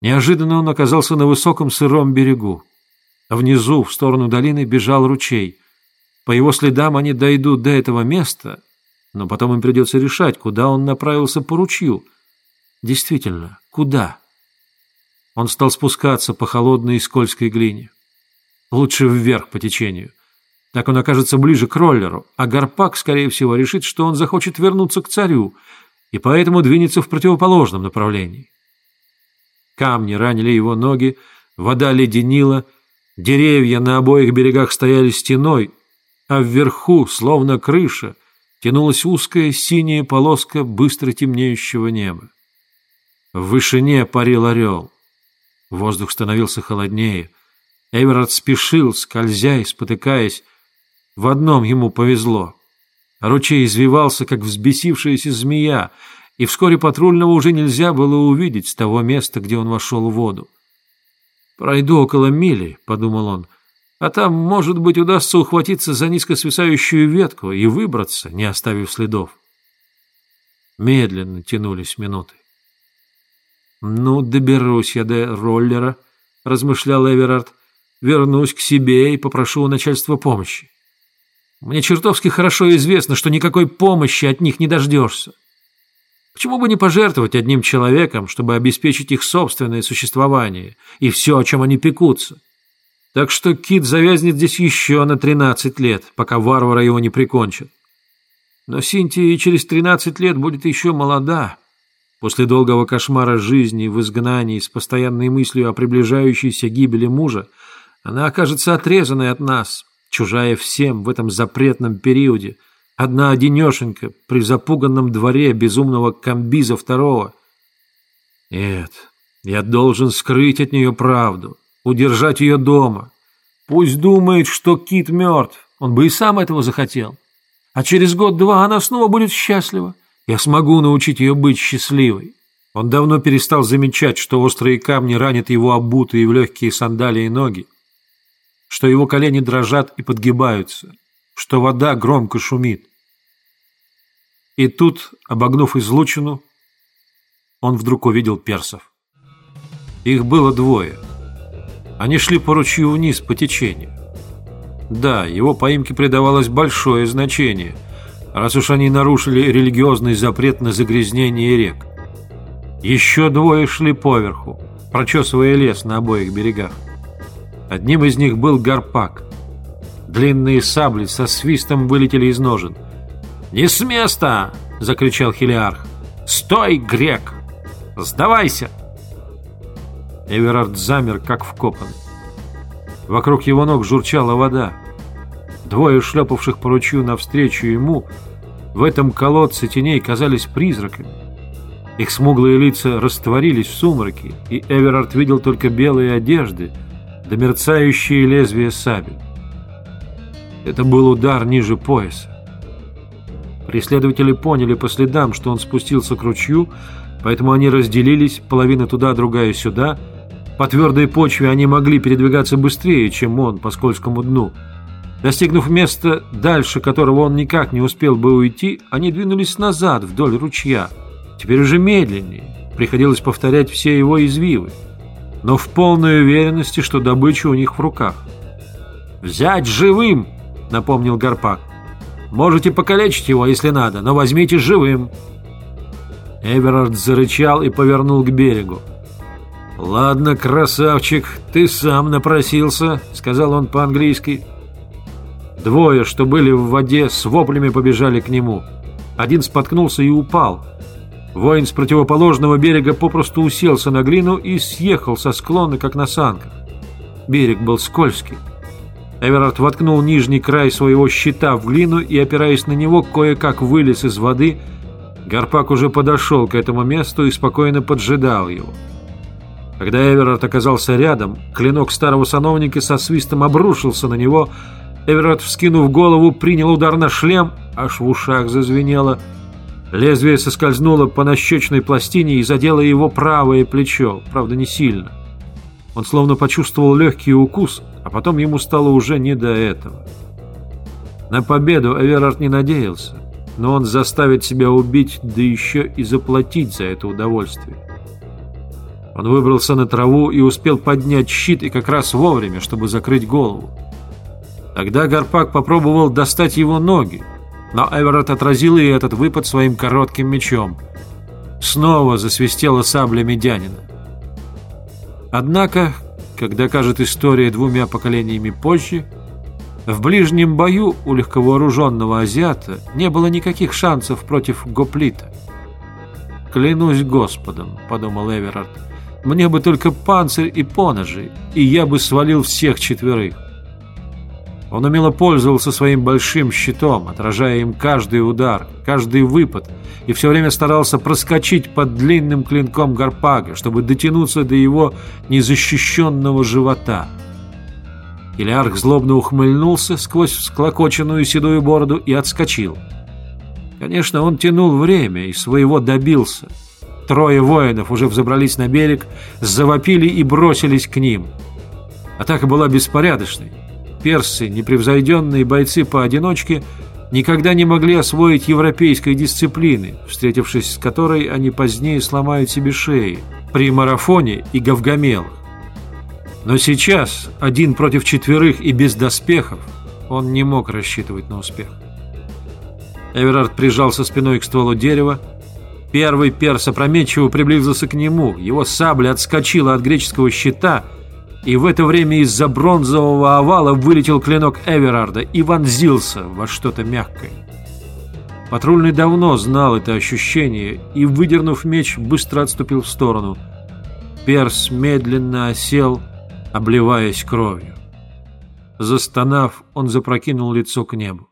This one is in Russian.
Неожиданно он оказался на высоком сыром берегу. Внизу, в сторону долины, бежал ручей. По его следам они дойдут до этого места, но потом им придется решать, куда он направился по ручью. Действительно, куда? Он стал спускаться по холодной и скользкой глине. Лучше вверх по течению. Так он окажется ближе к роллеру, а Гарпак, скорее всего, решит, что он захочет вернуться к царю, и поэтому двинется в противоположном направлении. Камни ранили его ноги, вода леденила, деревья на обоих берегах стояли стеной, а вверху, словно крыша, тянулась узкая синяя полоска быстро темнеющего неба. В вышине парил орел. Воздух становился холоднее. Эверард спешил, скользя и спотыкаясь. В одном ему повезло. Ручей извивался, как взбесившаяся змея, и вскоре патрульного уже нельзя было увидеть с того места, где он вошел в воду. «Пройду около мили», — подумал он, — «а там, может быть, удастся ухватиться за низко свисающую ветку и выбраться, не оставив следов». Медленно тянулись минуты. «Ну, доберусь я до роллера», — размышлял Эверард, — «вернусь к себе и попрошу у начальства помощи. Мне чертовски хорошо известно, что никакой помощи от них не дождешься. Почему бы не пожертвовать одним человеком, чтобы обеспечить их собственное существование и все, о чем они пекутся? Так что Кит завязнет здесь еще на 13 лет, пока варвара его не прикончат. Но Синтия через 13 лет будет еще молода. После долгого кошмара жизни в изгнании с постоянной мыслью о приближающейся гибели мужа, она окажется отрезанной от нас, чужая всем в этом запретном периоде – Одна одинешенька при запуганном дворе безумного комбиза второго. Нет, я должен скрыть от нее правду, удержать ее дома. Пусть думает, что Кит мертв, он бы и сам этого захотел. А через год-два она снова будет счастлива. Я смогу научить ее быть счастливой. Он давно перестал замечать, что острые камни ранят его обутые в легкие сандалии ноги, что его колени дрожат и подгибаются, что вода громко шумит. И тут, обогнув излучину, он вдруг увидел персов. Их было двое. Они шли по ручью вниз по течению. Да, его поимке придавалось большое значение, раз уж они нарушили религиозный запрет на загрязнение рек. Еще двое шли поверху, прочесывая лес на обоих берегах. Одним из них был гарпак. Длинные сабли со свистом вылетели из ножен – «Не с места!» — закричал Хелиарх. «Стой, грек! Сдавайся!» Эверард замер, как вкопанный. Вокруг его ног журчала вода. Двое шлепавших по ручью навстречу ему в этом колодце теней казались призраками. Их смуглые лица растворились в сумраке, и Эверард видел только белые одежды да мерцающие лезвия сабель. Это был удар ниже пояса. Преследователи поняли по следам, что он спустился к ручью, поэтому они разделились, половина туда, другая сюда. По твердой почве они могли передвигаться быстрее, чем он по скользкому дну. Достигнув места, дальше которого он никак не успел бы уйти, они двинулись назад вдоль ручья. Теперь уже медленнее. Приходилось повторять все его извивы. Но в полной уверенности, что добыча у них в руках. «Взять живым!» — напомнил Гарпак. Можете покалечить его, если надо, но возьмите живым». Эверард зарычал и повернул к берегу. «Ладно, красавчик, ты сам напросился», — сказал он по-английски. Двое, что были в воде, с воплями побежали к нему. Один споткнулся и упал. Воин с противоположного берега попросту уселся на глину и съехал со склона, как на санках. Берег был скользкий. Эверард воткнул нижний край своего щита в глину и, опираясь на него, кое-как вылез из воды. Гарпак уже подошел к этому месту и спокойно поджидал его. Когда Эверард оказался рядом, клинок старого сановника со свистом обрушился на него. Эверард, вскинув голову, принял удар на шлем, аж в ушах зазвенело. Лезвие соскользнуло по нащечной пластине и задело его правое плечо, правда не сильно. Он словно почувствовал легкий укус, а потом ему стало уже не до этого. На победу Эверард не надеялся, но он заставит себя убить, да еще и заплатить за это удовольствие. Он выбрался на траву и успел поднять щит и как раз вовремя, чтобы закрыть голову. Тогда Гарпак попробовал достать его ноги, но Эверетт отразил и этот выпад своим коротким мечом. Снова засвистела сабля медянина. Однако, как докажет история двумя поколениями позже, в ближнем бою у легковооруженного азиата не было никаких шансов против гоплита. «Клянусь Господом», — подумал Эверард, — «мне бы только панцирь и поножи, и я бы свалил всех четверых». Он умело пользовался своим большим щитом, отражая им каждый удар, каждый выпад, и все время старался проскочить под длинным клинком гарпага, чтобы дотянуться до его незащищенного живота. Илиарх злобно ухмыльнулся сквозь склокоченную седую бороду и отскочил. Конечно, он тянул время и своего добился. Трое воинов уже взобрались на берег, завопили и бросились к ним. Атака была беспорядочной. Персы, непревзойденные бойцы поодиночке, никогда не могли освоить европейской дисциплины, встретившись с которой они позднее сломают себе шеи при марафоне и гавгамелах. Но сейчас, один против четверых и без доспехов, он не мог рассчитывать на успех. Эверард прижался спиной к стволу дерева. Первый перс опрометчиво приблизился к нему. Его сабля отскочила от греческого щита — и в это время из-за бронзового овала вылетел клинок Эверарда и вонзился во что-то мягкое. Патрульный давно знал это ощущение и, выдернув меч, быстро отступил в сторону. Перс медленно осел, обливаясь кровью. Застонав, он запрокинул лицо к небу.